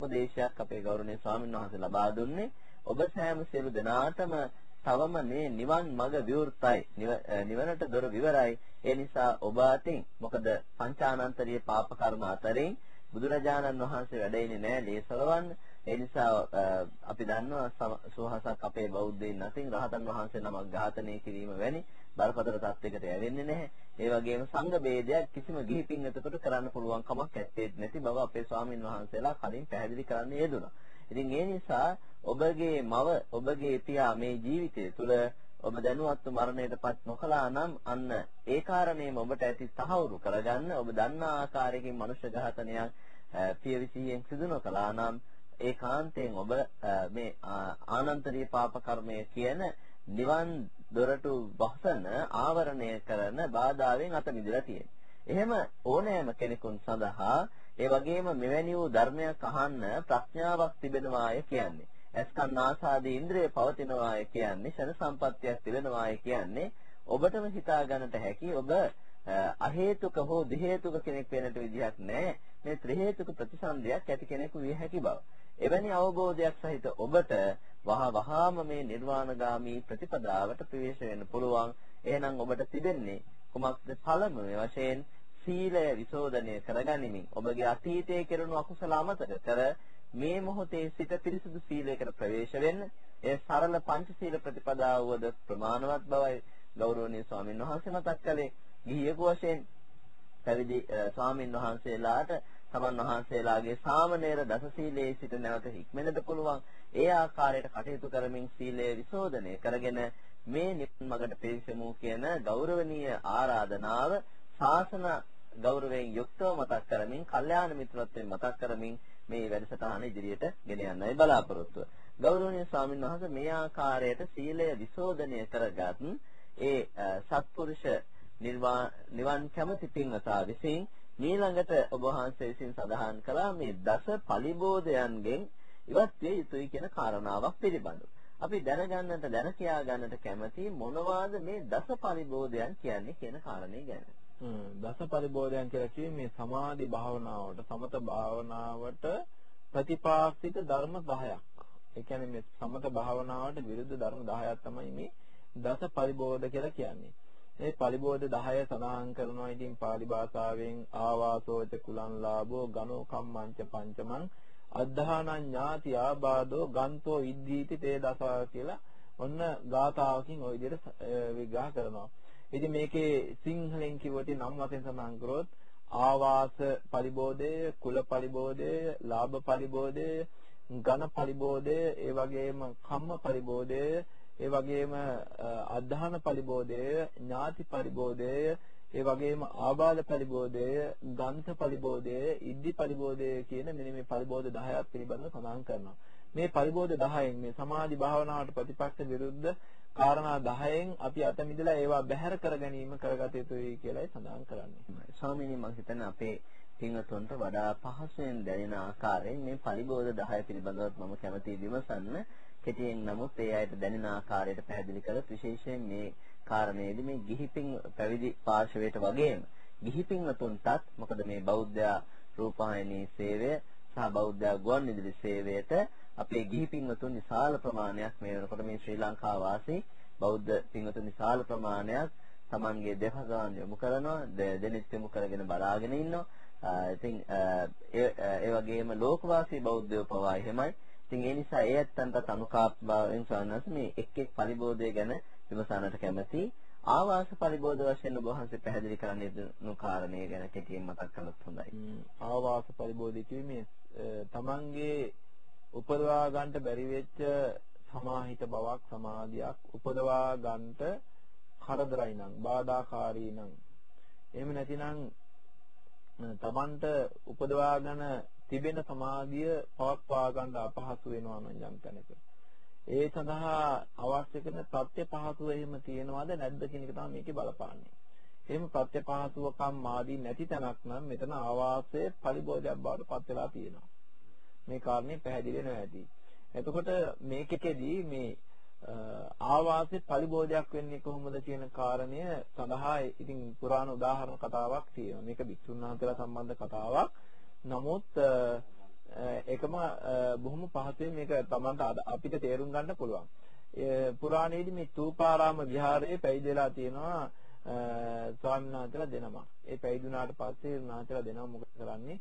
උපදේශයක් අපේ ගෞරවනීය ස්වාමීන් වහන්සේ ලබා දුන්නේ. ඔබ සෑම සියලු දෙනාටම තවම මේ නිවන් මඟ විවෘතයි. නිවනට දොර විවරයි. ඒ නිසා ඔබ අතින් මොකද පංචානන්තරීය පාප කර්ම අතරින් බුදුරජාණන් වහන්සේ වැඩ ඉන්නේ නැහැ ලේසලවන්න. ඒ නිසා අපි දන්නවා සෝහසක් අපේ බෞද්ධයින් අතින් රහතන් වහන්සේ නමක් ඝාතනය කිරීම වැනි බරපතල තත්යකට යවෙන්නේ නැහැ. ඒ වගේම සංඝ ભેදයක් කිසිම ගිහි පින්වතකට කරන්න පුළුවන් කමක් නැත්තේ නැති බව අපේ ස්වාමින් වහන්සේලා කලින් පැහැදිලි කරන්න යෙදුණා. ඉතින් ඒ නිසා ඔබගේ මව ඔබගේ පියා මේ ජීවිතය තුළ ඔබ දැනුවත්ව මරණයටපත් නොකළා නම් අන්න ඒ කාරණේම ඔබට ඇති තහවුරු කරගන්න ඔබ දන්නා ආකාරයකින් මනුෂ්‍ය ඝාතනයක් පියවිසියෙන් සිදු නොකළා නම් ඒකාන්තයෙන් ඔබ මේ ආනන්තරීය පාප කර්මය කියන නිවන් දොරටු වහසන ආවරණය කරන බාධාවෙන් අත මිදලා තියෙනවා. එහෙම ඕනෑම කෙනෙකුන් සඳහා ඒ වගේම මෙවැනි වූ ධර්මයක් අහන්න ප්‍රඥාවක් තිබෙනවාය කියන්නේ. ඇස්කන් ආසාදී ඉන්ද්‍රිය පවතිනවාය කියන්නේ ශන සම්පත්තියක් තිබෙනවාය කියන්නේ ඔබටම හිතා ගන්නට හැකි ඔබ අහේතුක හෝ දෙහේතුක කෙනෙක් වෙන්නට විදිහක් නැහැ. මේ ත්‍රි හේතුක ප්‍රතිසන්දියක් ඇති කෙනෙකු විය හැකි බව. එවැනි අවබෝධයක් සහිත ඔබට වහ වහාම මේ නිර්වාණගාමී ප්‍රතිපදාවට ප්‍රවේශ වෙන්න පුළුවන්. එහෙනම් ඔබට තිබෙන්නේ කුමක්ද පළමුව වශයෙන් සීලය විසෝධනය කරගනිමින් ඔබගේ අතීතයේ කෙරුණු අකුසල අමතක කර මේ මොහොතේ සිට පිරිසුදු සීලයකට ප්‍රවේශ වෙන්න ඒ සරල පංචශීල ප්‍රතිපදාව වද ප්‍රමාණවත් බවයි ගෞරවනීය ස්වාමීන් වහන්සේ මතක් කළේ ගිහියෙකු වශයෙන් පැවිදි ස්වාමීන් වහන්සේලාට තමන් වහන්සේලාගේ සාමණේර දසශීලයේ සිට නැවත හික්මෙන්නට පුළුවන් ඒ ආකාරයට කටයුතු කරමින් සීලය විසෝධනය කරගෙන මේ නිවන් මඟට පිවිසෙමු කියන ගෞරවනීය ආරාධනාව ශාසන ගෞරවයෙන් යුක්තව මතක් කරමින්, කල්යාණ මිත්‍රත්වයෙන් මතක් කරමින් මේ වැඩසටහන ඉදිරියට ගෙන යන්නයි බලාපොරොත්තුව. ගෞරවනීය ස්වාමීන් වහන්සේ මේ ආකාරයට සීලය විසෝධනය කරගත් ඒ සත්පුරුෂ නිවන් කැමති පින්වතා විසින් ඊළඟට ඔබ වහන්සේ විසින් සඳහන් කළා මේ දස පලිබෝධයන්ගෙන් ඉවත් විය යුතුයි කියන කාරණාවක් පිළිබඳව. අපි දැනගන්නට දැන කියා ගන්නට කැමති මොනවාද මේ දස පරිබෝධයන් කියන්නේ කියන කාරණේ ගැන. දස පරිබෝධයන් කියලා කිව්වේ මේ සමාධි භාවනාවට සමත භාවනාවට ප්‍රතිපාක්ෂික ධර්ම 10ක්. ඒ කියන්නේ මේ සමත භාවනාවට විරුද්ධ ධර්ම 10ක් තමයි මේ දස පරිබෝධ කියලා කියන්නේ. මේ පරිබෝධ 10 සඳහන් කරනවා ඉතින් pāli භාෂාවෙන් ආවාසෝච කුලං ලාභෝ ගනෝ කම්මංච පංචමං අද්ධානං ඥාති ආබාධෝ ගන්තෝ ඉද්දීති තේ දසා කියලා ඔන්න ගාථාවකින් ওই විදිහට විග්‍රහ කරනවා. ඉතින් මේකේ සිංහලෙන් කිව්වොත් නම් වශයෙන් සඳහන් කරොත් ආවාස පරිබෝධය, කුල පරිබෝධය, ලාභ පරිබෝධය, ඝන පරිබෝධය, ඒ වගේම කම්ම පරිබෝධය, ඒ වගේම අධධාන පරිබෝධය, ඥාති පරිබෝධය, ඒ වගේම ආබාධ පරිබෝධය, ගන්ත පරිබෝධය, ඉද්ධි පරිබෝධය කියන මෙන්න මේ පරිබෝධ 10ක් පිළිබඳව සඳහන් කරනවා. මේ පරිබෝධ 10න් මේ සමාධි භාවනාවට ප්‍රතිපක්ෂ විරුද්ධ කාරණා 10න් අපි අත මිදලා ඒවා බැහැර කර ගැනීම කරගත යුතුයි කියලායි සඳහන් කරන්නේ. ස්වාමීනි මම හිතන්නේ අපේ පින්වතුන්ට වඩා පහසුවෙන් දැනෙන ආකාරයෙන් මේ පරිබෝධ 10 පිළිබඳව මම කැමතියි විමසන්න. කෙටියෙන් නමුත් ඒ අයට දැනෙන ආකාරයට පැහැදිලි කරත් විශේෂයෙන් මේ කාරණේදී මේ ගිහිපින් පැවිදි පාර්ශවයට වගේම ගිහිපින්වතුන්ටත් මොකද මේ බෞද්ධ රූපాయනී සේවය සහ බෞද්ධ ගුවන්විදුලි සේවයට අපේ ගිහි පින්වතුන් විශාල ප්‍රමාණයක් මේ වෙනකොට මේ ශ්‍රී ලංකා වාසී බෞද්ධ පින්වතුන් විශාල ප්‍රමාණයක් Tamanගේ දෙහගාන යොමු කරනවා දෙනෙත් යොමු කරගෙන බලාගෙන ඉන්නවා. ඉතින් ඒ වගේම ලෝකවාසී බෞද්ධයෝ පවා එහෙමයි. ඉතින් ඒ නිසා ඒ ඇත්තන්ට අනුකාප්භාවයෙන් සවනස් මේ එක් එක් පරිබෝධය ගැන විමසන්නට කැමැති. ආවාස පරිබෝධ වශයෙන් ඔබ වහන්සේ පැහැදිලි කරන්න යෙදුණු කාරණේ ගැන කෙටියෙන් මතක් කළොත් හොඳයි. ආවාස පරිබෝධය කියන්නේ තමන්ගේ උපදවා ගන්නට බැරි වෙච්ච සමාහිත බවක් සමාධියක් උපදවා ගන්නට කරදරයි නම් බාධාකාරී නම් එහෙම නැතිනම් තමන්ට උපදවාගෙන තිබෙන සමාධිය පවත්වා ගන්න අපහසු වෙනවා නම් යම් තැනක ඒ සඳහා අවශ්‍ය කරන ප්‍රත්‍ය පහසුව එහෙම තියෙනවද නැද්ද කියන එක තමයි මේකේ බලපාන්නේ. එහෙම ප්‍රත්‍ය පහසුවකම් මාදී නැති තැනක් නම් මෙතන ආවාසයේ පරිබෝධයක් බවට පත් වෙලා තියෙනවා. මේ කාරණේ පැහැදිලි වෙනවා ඇති. එතකොට මේකෙකෙදී මේ ආවාසයේ පරිබෝධයක් වෙන්නේ කොහොමද කියන කාරණය සඳහා ඉතින් පුරාණ උදාහරණ කතාවක් තියෙනවා. මේක භික්ෂුන් වහන්සේලා සම්බන්ධ කතාවක්. නමුත් එකම බොහොම පහසුවෙන් මේක තමන්ට අපිට තේරුම් ගන්න පුළුවන්. පුරාණයේදී මේ තූපාරාම විහාරයේ පැවිදිලා තියෙනවා ස්වාමීන් වහන්සේලා දෙනමක්. ඒ පැවිදුනාට පස්සේ උන්වහන්සේලා දෙනම මොකද කරන්නේ?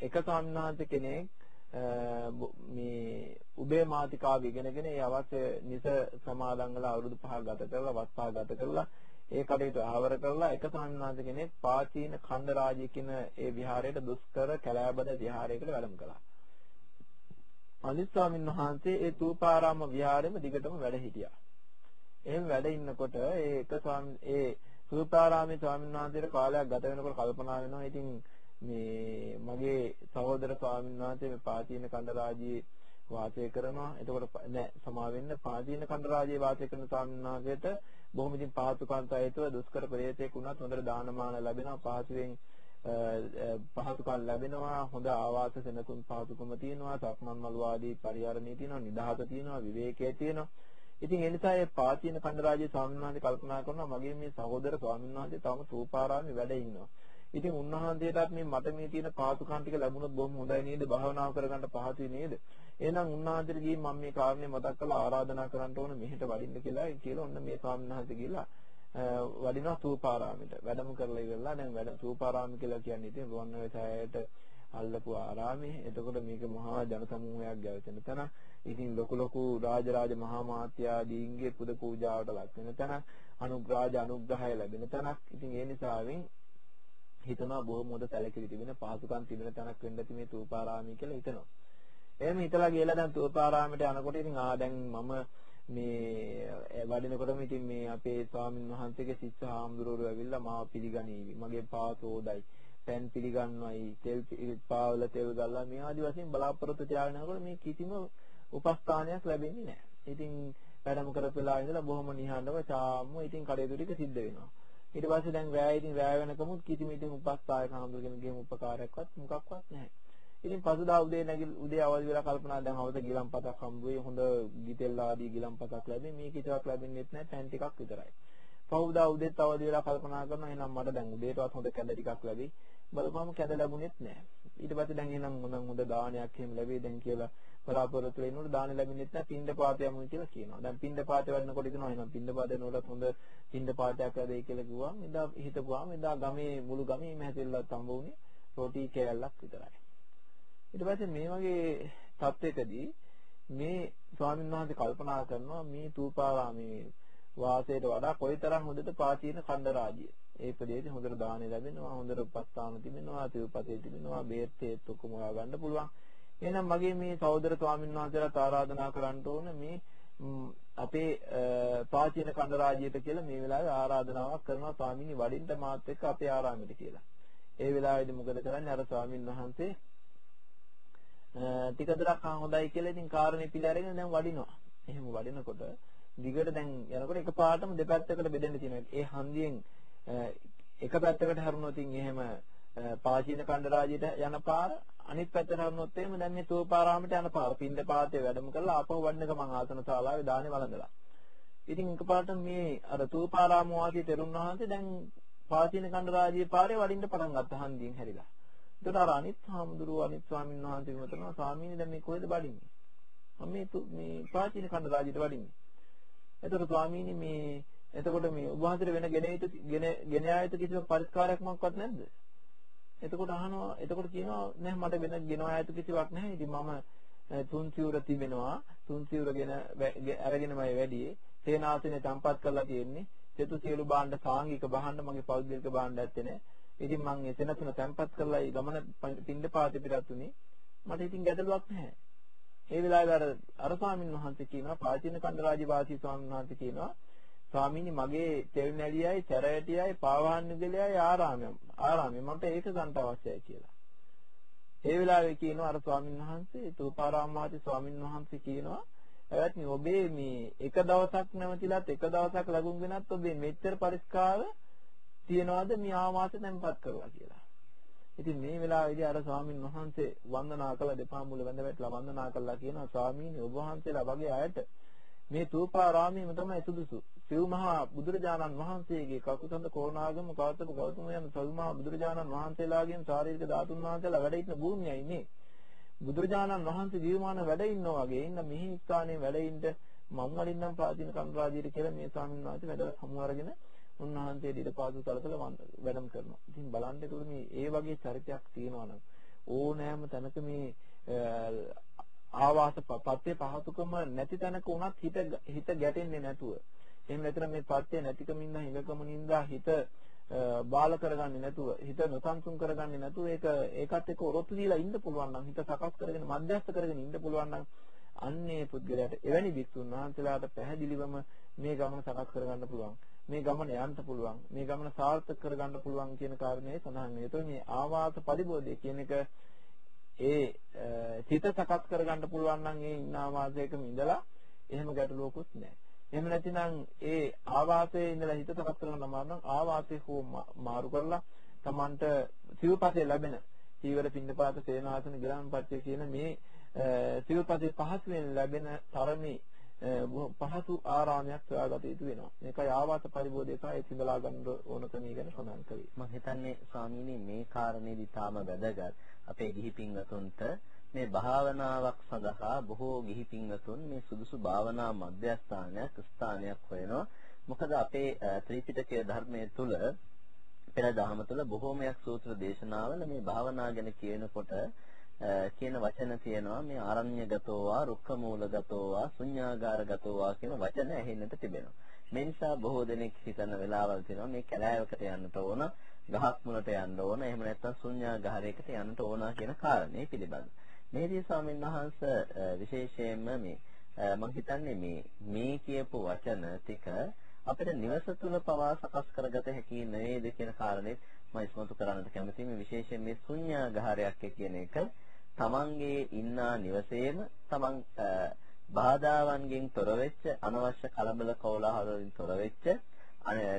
එක ස්වාමීන් වහන්සේ කෙනෙක් මේ උබේ මාතිකාව ඉගෙනගෙන ඒ අවශ්‍ය නිස සමාදන් වල අවුරුදු 5 ගත කරලා වස් 5 ගත කරලා ඒ කටයුතු ආවර කරලා එක ස්වාමීන් වහන්සේ කෙනෙක් පාචීන ඛණ්ඩ රාජ්‍ය කියන ඒ විහාරයට දුෂ්කර කැලෑබද විහාරයකට වැඩම කළා. අනිත් ස්වාමීන් වහන්සේ ඒ තූපාරාම විහාරෙම දිගටම වැඩ හිටියා. එහෙම වැඩ ඉන්නකොට ඒ එක ස්වාමීන් ඒ තූපාරාමේ ස්වාමීන් වහන්සේට කාලයක් ගත වෙනකොට කල්පනා වෙනවා ඉතින් මේ මගේ සහෝදර ස්වාමීන් වහන්සේ මේ පාචීන කණ්ඩරාජයේ වාසය කරනවා. එතකොට නෑ සමා වෙන්න පාචීන කණ්ඩරාජයේ වාසය කරන ස්වාමීන් වහන්සේට බොහොම ඉතින් පහසුකම් සහිතව දුෂ්කර ප්‍රේතෙක් වුණත් හොඳට දානමාන ලැබෙනවා. පහසුවෙන් පහසුකම් ලැබෙනවා හොඳ ආවාස සෙනසුන් පහසුකම තියෙනවා සක්මන් මල් වාදී පරිහරණය තියෙනවා නිදහස තියෙනවා විවේකයේ තියෙනවා ඉතින් ඒ නිසා ඒ පාචීන කණ්ඩරාජයේ ස්වාමීන් වහන්සේ කල්පනා කරනවා මගේ මේ සහෝදර ස්වාමීන් වහන්සේ තවම සූපාරාමේ වැඩ ඉන්නවා ඉතින් උන්වහන්සේටත් මේ මට මේ තියෙන පාසුකම් ටික ලැබුණොත් බොහොම හොඳයි නේද? භාවනාව කරගන්න පහසුයි නේද? එහෙනම් උන්වහන්සේට ගිහින් මම මේ කාරණේ මතක් කරලා ආරාධනා කරන්න ඕන මෙහෙට වඩින්න කියලා කියලා ඔන්න මේ ස්වාමීන් වහන්සේ ගිහිල්ලා වඩිනවා සූපාරාමයට. වැඩම කරලා ඉවරලා දැන් වැඩ සූපාරාම කියලා කියන්නේ ඉතින් රුවන්වැලිසෑයට අල්ලපු ආරාමේ. එතකොට මේක මහා ජන සමූහයක් ගැවසෙන තැන. ඉතින් ලොකු ලොකු රාජරාජ මහා මාත්‍යාදීන්ගේ පුද පූජාවට ලක් වෙන තැන. අනුග්‍රහජ අනුග්‍රහය ලැබෙන තැනක්. ඉතින් ඒ නිසාවෙන් හිතනවා බොහොම හොඳ සැලකිලි තිබෙන පහසුකම් තිබෙන තැනක් වෙන්න ඇති මේ තූපාරාමී කියලා හිතනවා. එහෙම හිතලා ගිහලා දැන් තූපාරාමයට යනකොට ඉතින් ආ දැන් මම මේ වඩිනකොටම ඉතින් මේ අපේ ස්වාමින් වහන්සේගේ ශිෂ්‍ය හාමුදුරුවෝ ඇවිල්ලා මාව පිළිගනීවි. මගේ පාසෝදයි. පෑන් පිළිගන්නවයි. තෙල් පාවල තෙල් ගල්ලා මේ ආදි වශයෙන් බලාපොරොත්තු තියාගෙන යනකොට මේ කිසිම උපස්ථානයක් ලැබෙන්නේ නැහැ. ඉතින් වැඩම කරපෙලා ඉඳලා බොහොම නිහඬව චාම්ම ඉතින් කටයුතු ටික සිද්ධ වෙනවා. ඊට පස්සේ දැන් රෑ ඉතින් රෑ වෙනකමුත් කිසිම ඉතින් උපස්ථායක හඳුගෙනගේම උපකාරයක්වත් මොකක්වත් නැහැ. ඉතින් පසුදා උදේ නැගිල උදේ අවදි වෙලා කල්පනා දැන් හවස ගිලම්පතක් හම්බ වෙයි හොඳ ගිතෙල් ආදී ගිලම්පතක් ලැබෙයි මේ කිසිවක් ලැබෙන්නේ නැහැ පෑන් ටිකක් විතරයි. පහුදා උදේත් අවදි වෙලා කල්පනා කරනවා එහෙනම් මට දැන් උදේටවත් හොඳ කැඳ ටිකක් ලැබෙයි. බලපුවම කැඳ ලැබුණෙත් නැහැ. ඊට පස්සේ දැන් එහෙනම් මොන හොඳ දානයක් එහෙම ලැබෙයි දැන් කියලා බලාපොරොත්තු වෙනකොට දාන ලැබෙන්නෙත් නැහැ පින්ඳ පාත යමු කියලා කියනවා. දැන් පින්ඳ පාත වඩනකොට හිතනවා එහෙනම් පින්ඳ පාත යනකොට හොඳ පින්ඳ පාතයක් ලැබෙයි කියලා කිව්වම එදා හිතපුවාම එදා ගමේ මුළු ගමේම හැදෙල්ලත් හම්බ වුණේ රොටි කෑල්ලක් විතරයි. ඊට පස්සේ මේ වගේ තත්ත්වයකදී මේ ස්වාමීන් වහන්සේ කල්පනා කරනවා මේ තූපාරාමේ වාසයට වඩා කොයිතරම් හොඳද පාචීන ඛණ්ඩ රාජ්‍ය. ඒ ප්‍රදේශේ හොඳට දාහනේ ලැබෙනවා, හොඳට උපස්ථාන තිබෙනවා, තිරුපතේ තිබෙනවා, බේත්තේත් ඔක්කොම ගන්න පුළුවන්. එහෙනම් මගේ මේ සහෝදර ස්වාමීන් වහන්සේලාට ආරාධනා කරන්න ඕන මේ අපේ පාචීන කණ්ඩ රාජ්‍යයට කියලා මේ වෙලාවේ ආරාධනාවක් කරනවා ස්වාමීනි වඩින්න මාත් එක්ක අපේ ආරාමෙට කියලා. ඒ වෙලාවේදී මොකද කරන්නේ අර ස්වාමීන් වහන්සේ ටික දුරක් හොඳයි කියලා ඉතින් කාරණේ පිළිඅරගෙන දැන් වඩිනවා. එහෙම වඩිනකොට දිගට දැන් යනකොට එකපාරටම දෙපැත්තකට බෙදෙන්න තියෙනවා. ඒ හන්දියෙන් එක පැත්තකට හැරුණොත් එහෙම පාචීන කණ්ඩ රාජ්‍යයට යන පාර අනිත් පැත්තට හරනොත් එහෙම දැන් මේ තෝපාරාමයට යන පාර පින්ද පාතේ වැඩම කරලා ආපහු වඩන ගමන් ආසන ශාලාවේ දානේ වළඳලා. ඉතින් එකපාරට මේ අර තෝපාරාම වාසී තෙරුන් වහන්සේ දැන් පාචීන කණ්ඩ රාජ්‍යයේ පාරේ වඩින්න පටන් ගත්ත හන්දියෙන් හැරිලා. ඒකට අර අනිත් හාමුදුරුවෝ අනිත් ස්වාමීන් වහන්සේ විමතනවා ස්වාමීනි දැන් මේ කොහෙද වඩින්නේ? මම මේ මේ පාචීන කණ්ඩ රාජ්‍යයට වඩින්නේ. එතකොට ස්වාමීනි මේ එතකොට මේ ඔබ වහන්සේට වෙන ගෙන යුතු ගෙන ගෙන ආයත කිසිම පරිස්කාරයක් මොකක්වත් නැද්ද? එතකොට අහනවා එතකොට කියනවා නෑ මට වෙන ගෙනවා ඇතු කිසිවක් නැහැ. ඉතින් මම තුන් සිවුර තිබෙනවා. තුන් සිවුරගෙන අරගෙනමයි වැඩි. සේනාසනේ තම්පත් කරලා තියෙන්නේ. සෙතු සියලු භාණ්ඩ සාංගික භාණ්ඩ මගේ පෞද්ගලික භාණ්ඩ ඇත්තේ නෑ. ඉතින් මම එතන තුන තම්පත් කරලා ගමන පින්ඩ පාතේ පිටත් උනේ. මට ඉතින් ගැටලුවක් නැහැ. ඒ වෙලාවේ අර අර ස්වාමීන් වහන්සේ කියනවා ප්‍රාචීන කණ්ඩ වාසී ස්වාමීන් වහන්සේ කියනවා ස්වාමීනි මගේ තෙල් නැලියයි සැරයටියයි පාවහන්නුගලයයි ආරාමය ආරාමය මට ඒක ගන්න අවශ්‍යයි කියලා. ඒ වෙලාවේ කියනවා අර ස්වාමීන් වහන්සේ තූපාරාමාති ස්වාමීන් වහන්සේ කියනවා එවත්නි ඔබේ මේ එක දවසක් නැවතිලත් එක දවසක් ලඟුම් වෙනත් ඔබේ මෙච්චර පරිස්කාර තියනවාද මේ ආවාස තැන්පත් කරලා කියලා. ඉතින් මේ වෙලාවේදී අර ස්වාමීන් වහන්සේ වන්දනා කළ දෙපා මුල වැඳ වැටලා වන්දනා කළා කියනවා ස්වාමීනි ඔබ වහන්සේලා වගේ අයට මේ තූපාරාමයේම තමයි සුදුසු. සිව් මහා බුදුරජාණන් වහන්සේගේ කකුසඳ කෝණාගම කවතප ගෞතම යන සිව් මහා බුදුරජාණන් වහන්සේලාගේම ශාරීරික ධාතුන් වහන්සේලා වැඩ ඉන්න භූමියයි මේ. බුදුරජාණන් වහන්සේ ජීවමාන වැඩ ඉන්නවා වගේ ඉන්න මිහි ස්ථානයේ වැඩ ඉන්න මම් වලින් නම් ප්‍රාචීන කන්රාජීර කියලා මේ ස්වාමීන් වහන්සේ වැඩ සමු අරගෙන උන්වහන්සේ ඊටපාසු තලතල වැඩම කරනවා. ඉතින් බලන්න ඒකට මේ ඒ වගේ චරිතයක් තියෙනවා නම් ඕනෑම තැනක මේ ආවාස පත්‍ය පහතුකම නැති තැනක උනත් හිත හිත ගැටෙන්නේ නැතුව එහෙම නැත්නම් මේ පත්‍ය නැතිකමින්ද හිඟකමින්ද හිත බාල කරගන්නේ නැතුව හිත නොසන්සුන් කරගන්නේ නැතුව ඒක ඒකත් එක්ක ඔරොත්තු දීලා ඉන්න පුළුවන් නම් හිත සකස් කරගෙන මධ්‍යස්ථ කරගෙන ඉන්න පුළුවන් නම් අන්නේ පුද්ගලයාට එවැනි වික්තුන් වහන්සේලාට පැහැදිලිවම මේ ගමන සකස් කරගන්න පුළුවන් මේ ගමන යන්න පුළුවන් මේ ගමන සාර්ථක කරගන්න පුළුවන් කියන කාරණේ සඳහන් වෙනවා. මේ ආවාස පරිබෝධය කියන එක ඒ හිත සකස් කරගන්න පුළුවන් නම් ඒ ඉන්න ආවාසයකම ඉඳලා එහෙම ගැටලුවකුත් නැහැ. එහෙම නැතිනම් ඒ ආවාසයේ ඉඳලා හිත සකස් කරගන්න අමාරු නම් ආවාසය හෝ මාරු කරලා Tamanට සිව්පසේ ලැබෙන චීවර පින්නපාත සේනාසන ගිරාම්පත්‍ය කියන මේ සිව්පසේ පහසුවෙන් ලැබෙන තරමේ පහසු ආරාමයක් සොයාගත යුතු වෙනවා. මේකයි ආවාස පරිබෝධයකයි සිඳලා ගන්න ඕන ක්‍රමී ගැන සඳහන් කරේ. මම හිතන්නේ ස්වාමීනි මේ කාරණේදී තාම වැදගත් අපේ ගිහි පින්වතුන්ට මේ භාවනාවක් සඳහා බොහෝ ගිහි පින්වතුන් මේ සුදුසු භාවනා මධ්‍යස්ථානයක් ස්ථානයක් හොයනවා. මොකද අපේ ත්‍රිපිටකය ධර්මයේ තුල පෙර දහම තුල බොහෝමයක් සූත්‍ර දේශනාවල මේ භාවනා ගැන කියනකොට කියන වචන තියෙනවා මේ ආරණ්‍යගතෝවා රුක්කමූලගතෝවා ශුඤ්ඤාගාරගතෝවා කියන වචන ඇහෙන්නට තිබෙනවා. මේ නිසා බොහෝ දෙනෙක් හිතන වෙලාවල් තියෙනවා මේ කැලෑවකට යන්නට ඕන, ගහක් මුලට යන්න ඕන, එහෙම නැත්නම් ශුඤ්ඤාගාරයකට යන්නට ඕන කියන කාරණේ පිළිබඳ. මේදී ස්වාමීන් වහන්සේ විශේෂයෙන්ම මේ මම හිතන්නේ මේ මේ කියපු වචන ටික අපිට නිවස තුල පවා සකස් කරගත හැකි නේද කියන කාරණේ මම ඉස්මතු කරන්නට කැමතියි මේ විශේෂයෙන් මේ ශුන්‍යාගාරයක් කියන එක තමන්ගේ ඉන්නා නිවසේම තමන් බාධාවන්ගෙන් තොර වෙච්ච අනවශ්‍ය කලබල කෝලාහල වලින් තොර වෙච්ච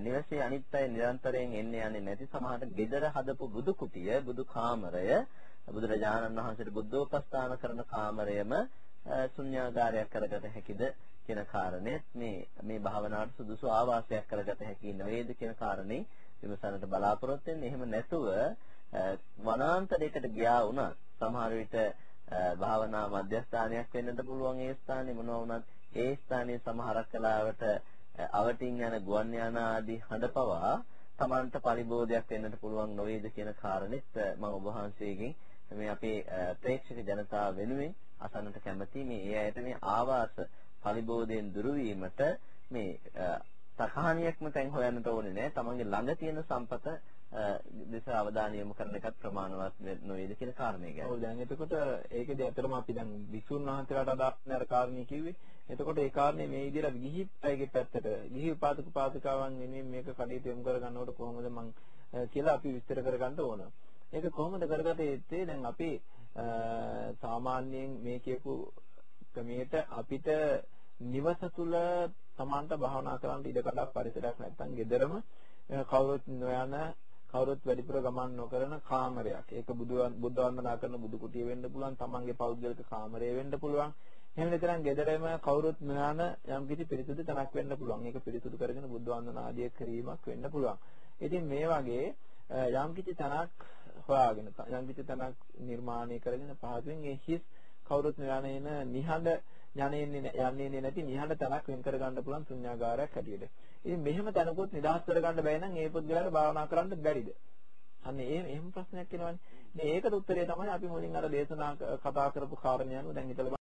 නිවසේ අනිත් අය නිරන්තරයෙන් එන්නේ යන්නේ නැති සමහරට gedara හදපු බුදු කුටිය බුදු කාමරය බුදුරජාණන් වහන්සේට බුද්ධෝපස්ථාන කරන කාමරයම ශුන්‍යාගාරයක් කරගත හැකිද කියන කාරණෙත් මේ මේ භාවනාවට සුදුසු ආවාසයක් කරගත හැකි නේද කියන කාරණේ විමසන්නට බලාපොරොත්තු වෙන්නේ. එහෙම නැතුව වනාන්තරයකට ගියා වුණත් සමහර විට භාවනා මධ්‍යස්ථානයක් වෙන්නත් පුළුවන් ඒ ස්ථානේ. මොනවා වුණත් ඒ ස්ථානයේ සමහරක් කලාවට අවටින් යන ගුවන් යාන ආදී හඬපවා Tamanට පරිබෝධයක් වෙන්නට පුළුවන් නොවේද කියන කාරණෙත් මම ඔබ වහන්සේගෙන් මේ අපේ ප්‍රේක්ෂක ජනතාව වෙනුවෙන් අසන්නට කැමති මේ ඒ අයට මේ ආවාස පරිබෝධයෙන් දුරු වීමට මේ සකහානියක්ම තැන් හොයන්නට ඕනේ නෑ. තමන්ගේ ළඟ තියෙන සම්පත දෙස අවධානය යොමු කරන එකත් ප්‍රමාණවත් නොවේද කියන කාරණේ ගැන. ඔව් දැන් එතකොට ඒකදී අතරම අපි දැන් විසුණු වහන්සේලාට අදාළ අර කාරණේ කිව්වේ. එතකොට ඒ කාරණේ මේ විදිහට ගිහි අයගේ පැත්තට ගිහි උපාසක උපාසිකාවන් වෙනුවෙන් මේක කඩේට යොමු කරගන්නකොට කොහොමද මං කියලා අපි විස්තර කරගන්න ඕන. ඒක කොහොමද කරගත යුත්තේ? දැන් අපි සාමාන්‍යයෙන් මේ කියපු ක්‍රමයට අපිට නිවස තුල සමාන්ත භාවනා කරන්න ඉඩ කඩක් පරිසරයක් නැත්නම් gederම කවුරුත් නොයන කවුරුත් වැඩිපුර ගමන් නොකරන කාමරයක්. ඒක බුදු බුද්ධ වන්දනා කරන බුදු කුටිය වෙන්න පුළුවන්, තමන්ගේ පෞද්ගලික කාමරය වෙන්න පුළුවන්. එහෙම නැත්නම් ගෙදරම කවුරුත් නොයන යම් කිසි පිරිසුදු තැනක් වෙන්න පුළුවන්. ඒක පිරිසුදු කරගෙන බුද්ධ වන්දනා ආදිය කිරීමක් වෙන්න පුළුවන්. ඉතින් මේ වගේ යම් කිසි තැනක් හොයාගෙන යම් කිසි තැනක් නිර්මාණය කරගෙන පහසුවෙන් ඒ හිස් කවුරුත් යන්නේ නිහඬ යන්නේ යන්නේ නැති නිහඬ තැනක් වෙන් කරගන්න පුළුවන් ශුන්‍යාගාරයක් හැටියට. ඉතින් මෙහෙම තැනකුත් නිදහස් කරගන්න බැහැ නම් ඒ පුද්ගලයාට භාවනා කරන්න බැරිද? අන්න ඒ එහෙම ප්‍රශ්නයක් එනවනේ. මේ ඒකට උත්තරේ තමයි අපි මුලින් අර දේශනා කතා කරපු කාරණේ අනුව දැන් හිතලා